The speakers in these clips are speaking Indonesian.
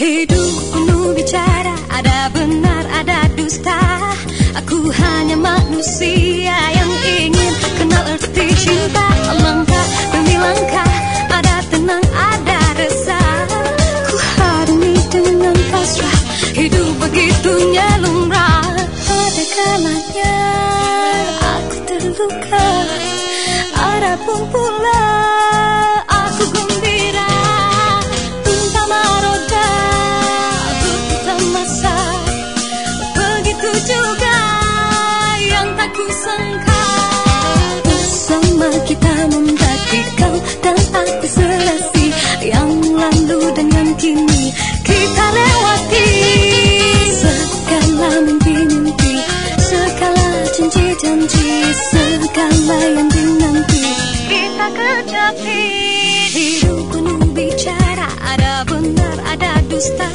Hidup penuh bicara, ada benar, ada dusta. Aku hanya manusia yang ingin kenal arti cinta. Langkah demi langkah, ada tenang, ada resah Ku harumi dengan pasrah, hidup begitunya lumrah Ada kalanya aku terluka, ada pun pula kita mendaki kau dan aku selesai Yang lalu dengan kini kita lewati. Segala mimpi-mimpi Segala janji-janji Segala yang dinanti Kita kecapi. Hidup penuh bicara Ada benar, ada dusta.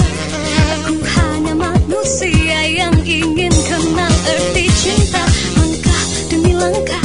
Aku hanya manusia yang ingin kenal erti demi langkah hidup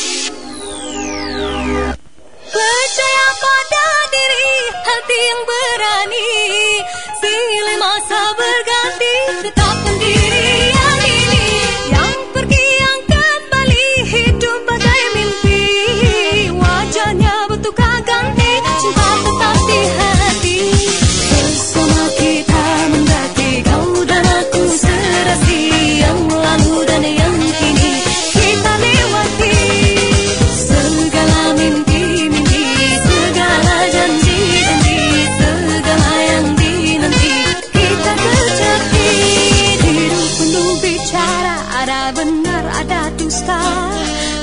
benar, ada dusta.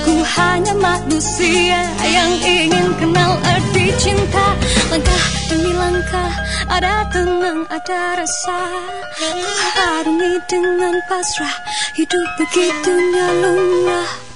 Ku hanya manusia Yang ingin kenal arti cinta. Langkah demi langkah Ada tenang, ada rasa. Ku harungi dengan pasrah Hidup begitunya lumrah